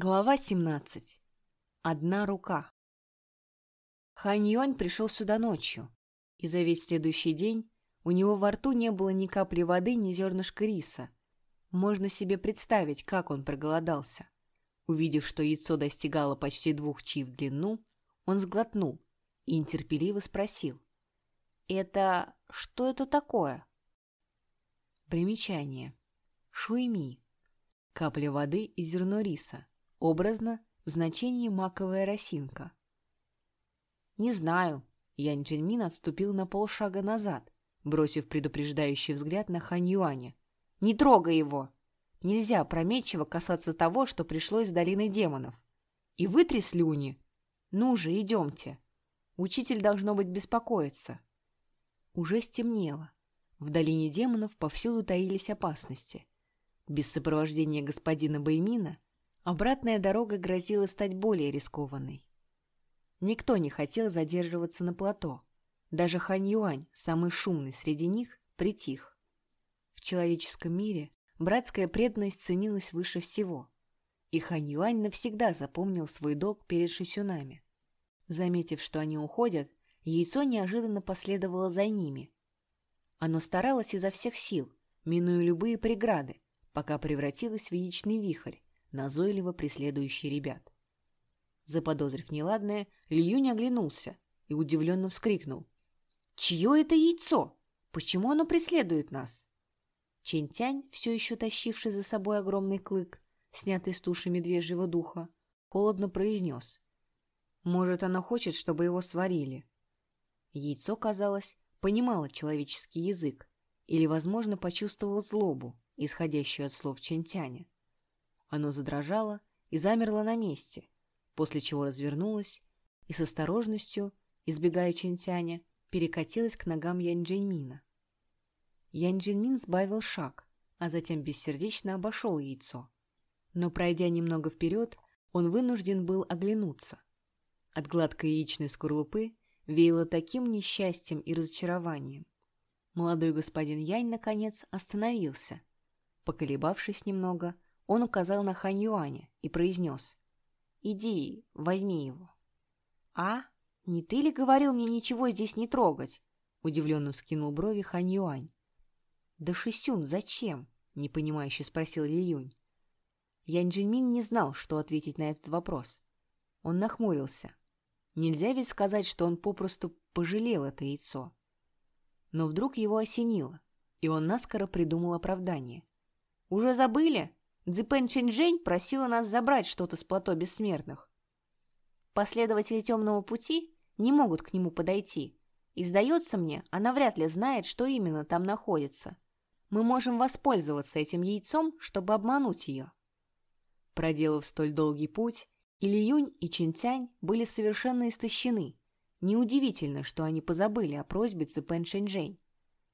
Глава 17. Одна рука. Хань Юань пришел сюда ночью, и за весь следующий день у него во рту не было ни капли воды, ни зернышка риса. Можно себе представить, как он проголодался. Увидев, что яйцо достигало почти двух чи в длину, он сглотнул и нетерпеливо спросил. «Это... что это такое?» Примечание. Шуйми. Капля воды и зерно риса Образно, в значении маковая росинка. «Не знаю». Янь Джиньмин отступил на полшага назад, бросив предупреждающий взгляд на Хань Юаня. «Не трогай его! Нельзя опрометчиво касаться того, что пришло из долины демонов. И вытри слюни! Ну же, идемте! Учитель должно быть беспокоиться». Уже стемнело. В долине демонов повсюду таились опасности. Без сопровождения господина Баймина Обратная дорога грозила стать более рискованной. Никто не хотел задерживаться на плато. Даже Хань Юань, самый шумный среди них, притих. В человеческом мире братская преданность ценилась выше всего. И Хань Юань навсегда запомнил свой долг перед шисюнами. Заметив, что они уходят, яйцо неожиданно последовало за ними. Оно старалось изо всех сил, минуя любые преграды, пока превратилось в яичный вихрь, назойливо преследующий ребят. Заподозрив неладное, Льюнь оглянулся и удивленно вскрикнул. «Чье это яйцо? Почему оно преследует нас?» Чентянь, все еще тащивший за собой огромный клык, снятый с туши медвежьего духа, холодно произнес. «Может, оно хочет, чтобы его сварили?» Яйцо, казалось, понимало человеческий язык или, возможно, почувствовало злобу, исходящую от слов Чентяня. Оно задрожало и замерло на месте, после чего развернулось и с осторожностью, избегая Чентяня, перекатилось к ногам Янь-Джиньмина. Янь-Джиньмин сбавил шаг, а затем бессердечно обошел яйцо. Но, пройдя немного вперед, он вынужден был оглянуться. От гладкой яичной скорлупы веяло таким несчастьем и разочарованием. Молодой господин Янь, наконец, остановился. Поколебавшись немного, он указал на Хань Юаня и произнес. «Иди, возьми его». «А? Не ты ли говорил мне ничего здесь не трогать?» Удивленно вскинул брови Хань Юань. «Да Шисюн, зачем?» — непонимающе спросил Ли Юнь. Янь Джиньмин не знал, что ответить на этот вопрос. Он нахмурился. Нельзя ведь сказать, что он попросту пожалел это яйцо. Но вдруг его осенило, и он наскоро придумал оправдание. «Уже забыли? Цзэпэн Чэньчжэнь просила нас забрать что-то с плато бессмертных. Последователи темного пути не могут к нему подойти, и, сдается мне, она вряд ли знает, что именно там находится. Мы можем воспользоваться этим яйцом, чтобы обмануть ее. Проделав столь долгий путь, Ильюнь и Чинтянь были совершенно истощены. Неудивительно, что они позабыли о просьбе Цепэн Шэньчжэнь.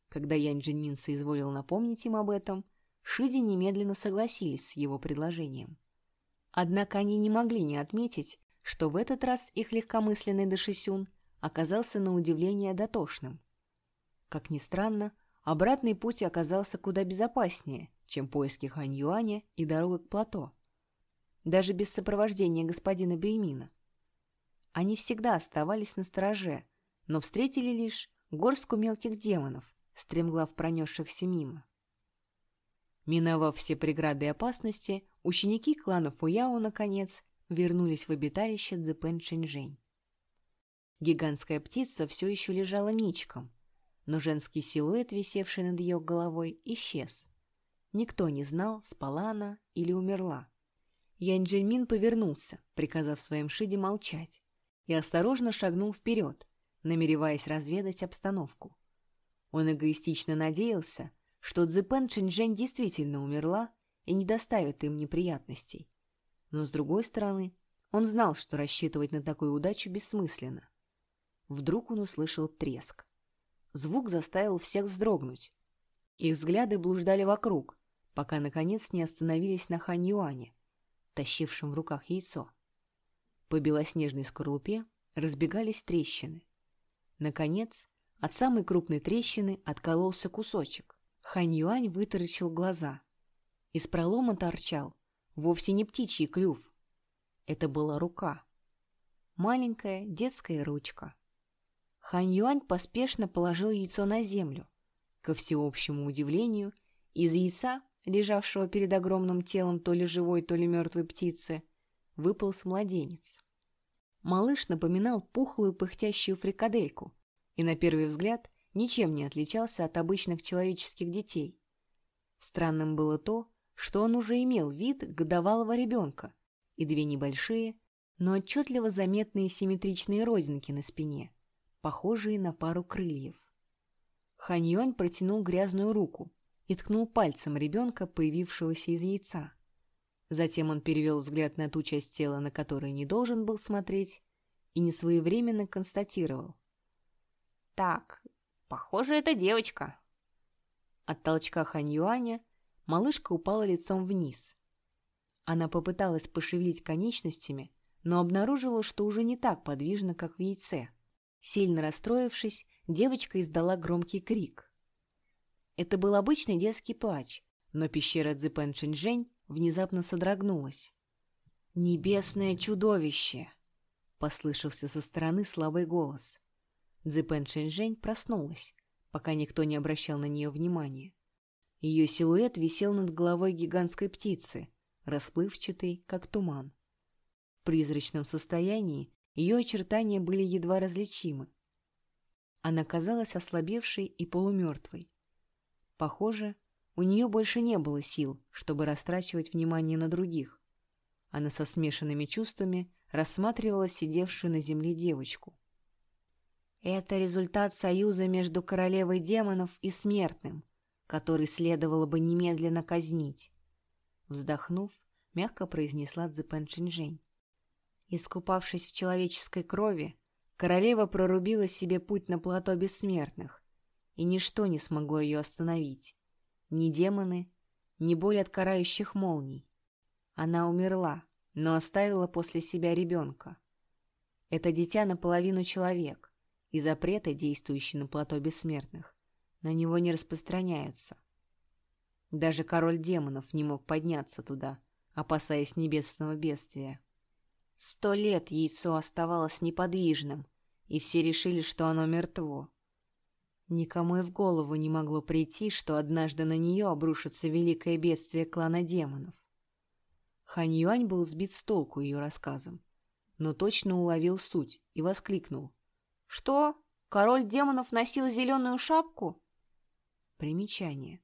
Когда Янь Джинмин соизволил напомнить им об этом, Шиди немедленно согласились с его предложением. Однако они не могли не отметить, что в этот раз их легкомысленный Дашисюн оказался на удивление дотошным. Как ни странно, обратный путь оказался куда безопаснее, чем поиски Хань Юаня и дорога к плато. Даже без сопровождения господина Беймина. Они всегда оставались на стороже, но встретили лишь горстку мелких демонов, стремглав пронесшихся мимо. Миновав все преграды и опасности, ученики клана Фуяо, наконец, вернулись в обиталище Цзэпэн Шэньчжэнь. Гигантская птица все еще лежала ничком, но женский силуэт, висевший над ее головой, исчез. Никто не знал, спала она или умерла. Янь Джельмин повернулся, приказав своим шиде молчать, и осторожно шагнул вперед, намереваясь разведать обстановку. Он эгоистично надеялся, что Цзэпэн Чинжэнь действительно умерла и не доставит им неприятностей. Но, с другой стороны, он знал, что рассчитывать на такую удачу бессмысленно. Вдруг он услышал треск. Звук заставил всех вздрогнуть. Их взгляды блуждали вокруг, пока, наконец, не остановились на Хань Юане, тащившем в руках яйцо. По белоснежной скорлупе разбегались трещины. Наконец, от самой крупной трещины откололся кусочек. Хань Юань вытаращил глаза. Из пролома торчал вовсе не птичий клюв, Это была рука. Маленькая детская ручка. Хань Юань поспешно положил яйцо на землю. Ко всеобщему удивлению, из яйца, лежавшего перед огромным телом то ли живой, то ли мертвой птицы, выполз младенец. Малыш напоминал пухлую пыхтящую фрикадельку и, на первый взгляд, ничем не отличался от обычных человеческих детей. Странным было то, что он уже имел вид годовалого ребенка и две небольшие, но отчетливо заметные симметричные родинки на спине, похожие на пару крыльев. Ханьюань протянул грязную руку и ткнул пальцем ребенка, появившегося из яйца. Затем он перевел взгляд на ту часть тела, на которую не должен был смотреть, и несвоевременно констатировал. «Так, похоже, это девочка». От толчка Хань Юаня малышка упала лицом вниз. Она попыталась пошевелить конечностями, но обнаружила, что уже не так подвижно, как в яйце. Сильно расстроившись, девочка издала громкий крик. Это был обычный детский плач, но пещера Цзэпэн Шэньчжэнь внезапно содрогнулась. «Небесное чудовище!» — послышался со стороны слабый голос. Цзэпэн Шэньчжэнь проснулась, пока никто не обращал на нее внимания. Ее силуэт висел над головой гигантской птицы, расплывчатый, как туман. В призрачном состоянии ее очертания были едва различимы. Она казалась ослабевшей и полумертвой. Похоже, у нее больше не было сил, чтобы растрачивать внимание на других. Она со смешанными чувствами рассматривала сидевшую на земле девочку. Это результат союза между королевой демонов и смертным, который следовало бы немедленно казнить. Вздохнув, мягко произнесла Цзэпэн Чинжэнь. Искупавшись в человеческой крови, королева прорубила себе путь на плато бессмертных, и ничто не смогло ее остановить ни демоны, ни боль от карающих молний. Она умерла, но оставила после себя ребенка. Это дитя наполовину человек, и запреты, действующие на плато бессмертных, на него не распространяются. Даже король демонов не мог подняться туда, опасаясь небесного бедствия. Сто лет яйцо оставалось неподвижным, и все решили, что оно мертво. Никому и в голову не могло прийти, что однажды на нее обрушится великое бедствие клана демонов. Хань Юань был сбит с толку ее рассказом, но точно уловил суть и воскликнул. «Что? Король демонов носил зеленую шапку?» Примечание.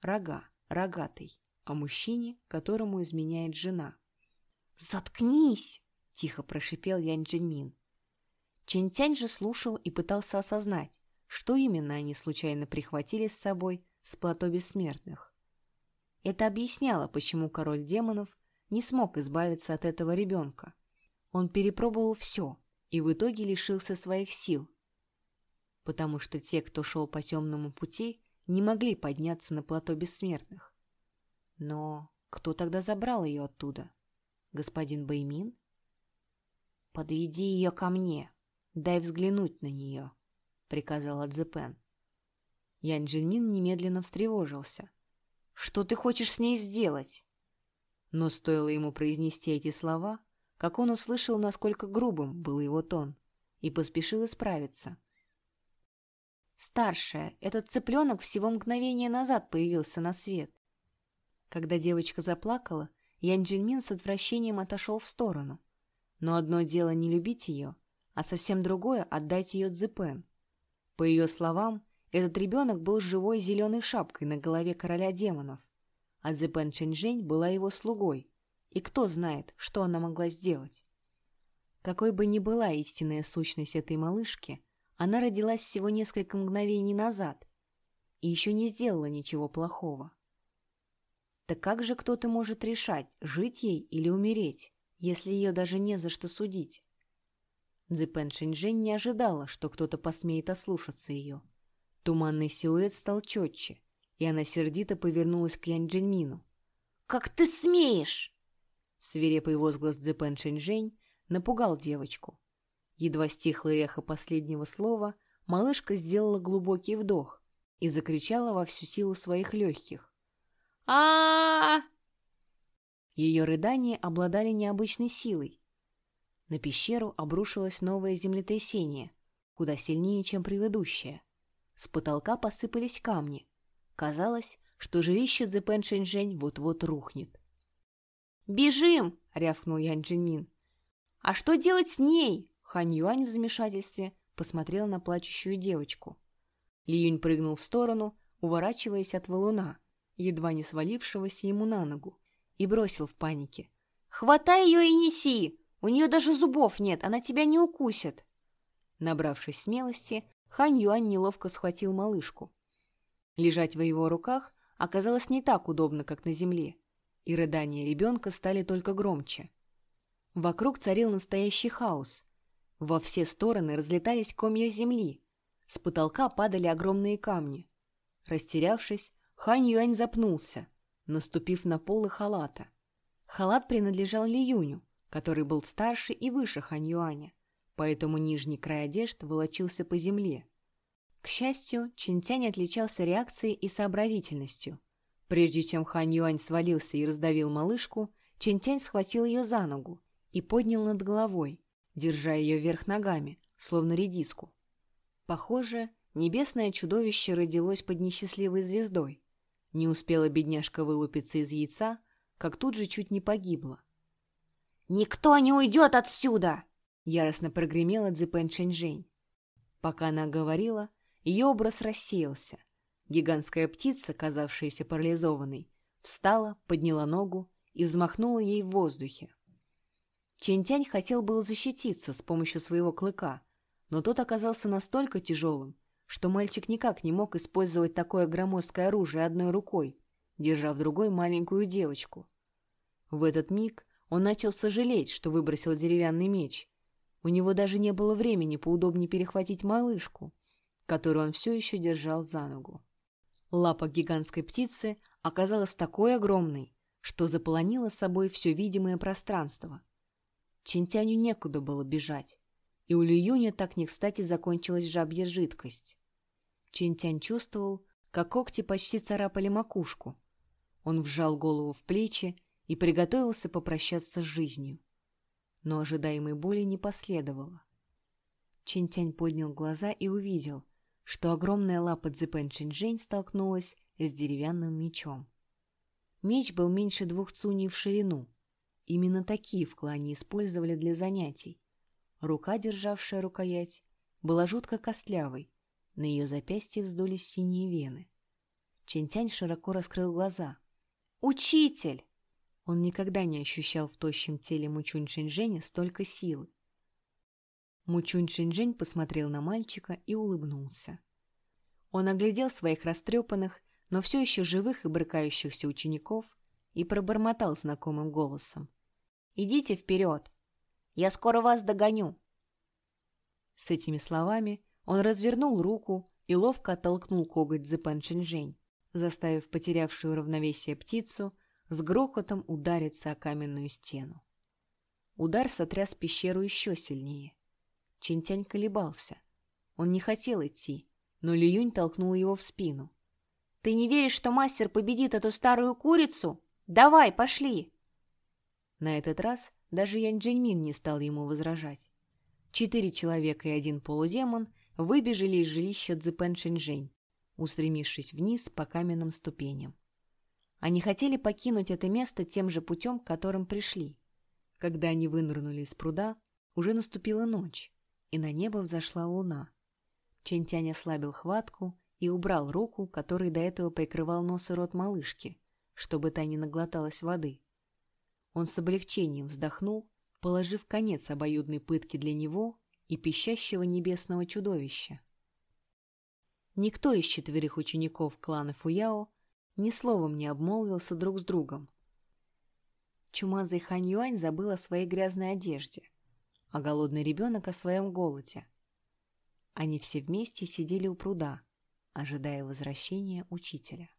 Рога, рогатый, о мужчине, которому изменяет жена. «Заткнись!» — тихо прошипел Янь Джинмин. Тянь же слушал и пытался осознать, что именно они случайно прихватили с собой с плато бессмертных. Это объясняло, почему король демонов не смог избавиться от этого ребенка. Он перепробовал все и в итоге лишился своих сил, потому что те, кто шел по темному пути, не могли подняться на плато бессмертных. Но кто тогда забрал ее оттуда? Господин Баймин? «Подведи ее ко мне, дай взглянуть на нее», приказала Цзэпэн. Ян Джинмин немедленно встревожился. «Что ты хочешь с ней сделать?» Но стоило ему произнести эти слова, как он услышал, насколько грубым был его тон, и поспешил исправиться. «Старшая, этот цыпленок всего мгновение назад появился на свет». Когда девочка заплакала, Ян Джинмин с отвращением отошел в сторону. Но одно дело не любить ее, а совсем другое — отдать ее Цзэпэн. По ее словам, этот ребенок был живой зеленой шапкой на голове короля демонов, а Зепен Чэньчжэнь была его слугой, и кто знает, что она могла сделать. Какой бы ни была истинная сущность этой малышки, она родилась всего несколько мгновений назад и еще не сделала ничего плохого. Так как же кто-то может решать, жить ей или умереть, если ее даже не за что судить? Цзэпэн Шинжэнь не ожидала, что кто-то посмеет ослушаться ее. Туманный силуэт стал четче, и она сердито повернулась к Янь Джиньмину. «Как ты смеешь?» Свирепый возглас Цзэпэн Шинжэнь напугал девочку. Едва стихло эхо последнего слова, малышка сделала глубокий вдох и закричала во всю силу своих легких. а, -а, Ее рыдания обладали необычной силой. На пещеру обрушилось новое землетрясение, куда сильнее, чем предыдущее. С потолка посыпались камни. Казалось, что жилище Цзэпэн Шэньчжэнь вот-вот рухнет. «Бежим!» — рявкнул Янь Джинмин. «А что делать с ней?» Хань Юань в замешательстве посмотрел на плачущую девочку. Ли Юнь прыгнул в сторону, уворачиваясь от валуна, едва не свалившегося ему на ногу, и бросил в панике. «Хватай ее и неси! У нее даже зубов нет, она тебя не укусит!» Набравшись смелости, Хань Юань неловко схватил малышку. Лежать в его руках оказалось не так удобно, как на земле, и рыдания ребенка стали только громче. Вокруг царил настоящий хаос. Во все стороны разлетались комья земли. С потолка падали огромные камни. Растерявшись, Хань Юань запнулся, наступив на полы халата. Халат принадлежал Ли Юню, который был старше и выше Хань Юаня, поэтому нижний край одежды волочился по земле. К счастью, Чинтянь отличался реакцией и сообразительностью. Прежде чем Хань Юань свалился и раздавил малышку, Чинтянь схватил ее за ногу и поднял над головой, держа ее вверх ногами, словно редиску. Похоже, небесное чудовище родилось под несчастливой звездой, не успела бедняжка вылупиться из яйца, как тут же чуть не погибла. «Никто не уйдет отсюда!» — яростно прогремела Цзэпэн Чэньчжэнь. Пока она говорила, ее образ рассеялся. Гигантская птица, казавшаяся парализованной, встала, подняла ногу и взмахнула ей в воздухе. Чентянь хотел было защититься с помощью своего клыка, но тот оказался настолько тяжелым, что мальчик никак не мог использовать такое громоздкое оружие одной рукой, держа в другой маленькую девочку. В этот миг он начал сожалеть, что выбросил деревянный меч. У него даже не было времени поудобнее перехватить малышку, которую он все еще держал за ногу. Лапа гигантской птицы оказалась такой огромной, что заполонила собой все видимое пространство. Чинтяню некуда было бежать, и у Лююня так не кстати закончилась жабья жидкость. Чинтянь чувствовал, как когти почти царапали макушку. Он вжал голову в плечи и приготовился попрощаться с жизнью. Но ожидаемой боли не последовало. Чинтянь поднял глаза и увидел, что огромная лапа Цзэпэн Чинжэнь столкнулась с деревянным мечом. Меч был меньше двух цуней в ширину. Именно такие в клане использовали для занятий. Рука, державшая рукоять, была жутко костлявой, на ее запястье вздулись синие вены. Чентянь широко раскрыл глаза. «Учитель!» Он никогда не ощущал в тощем теле Мучунь Шэньчжэня столько силы. Мучунь Шэньчжэнь посмотрел на мальчика и улыбнулся. Он оглядел своих растрепанных, но все еще живых и брыкающихся учеников и пробормотал знакомым голосом. «Идите вперед! Я скоро вас догоню!» С этими словами он развернул руку и ловко оттолкнул коготь Зэпэн Шинжэнь, заставив потерявшую равновесие птицу с грохотом удариться о каменную стену. Удар сотряс пещеру еще сильнее. Чинтянь колебался. Он не хотел идти, но Лиюнь толкнул его в спину. «Ты не веришь, что мастер победит эту старую курицу? Давай, пошли!» На этот раз даже Янь Джиньмин не стал ему возражать. Четыре человека и один полудемон выбежали из жилища Цзэпэн Шэньчжэнь, устремившись вниз по каменным ступеням. Они хотели покинуть это место тем же путем, которым пришли. Когда они вынырнули из пруда, уже наступила ночь, и на небо взошла луна. Чентянь ослабил хватку и убрал руку, которой до этого прикрывал нос и рот малышки, чтобы та не наглоталась воды. Он с облегчением вздохнул, положив конец обоюдной пытке для него и пищащего небесного чудовища. Никто из четверых учеников клана Фуяо ни словом не обмолвился друг с другом. Чумазый Хань Юань забыл о своей грязной одежде, а голодный ребенок о своем голоде. Они все вместе сидели у пруда, ожидая возвращения учителя.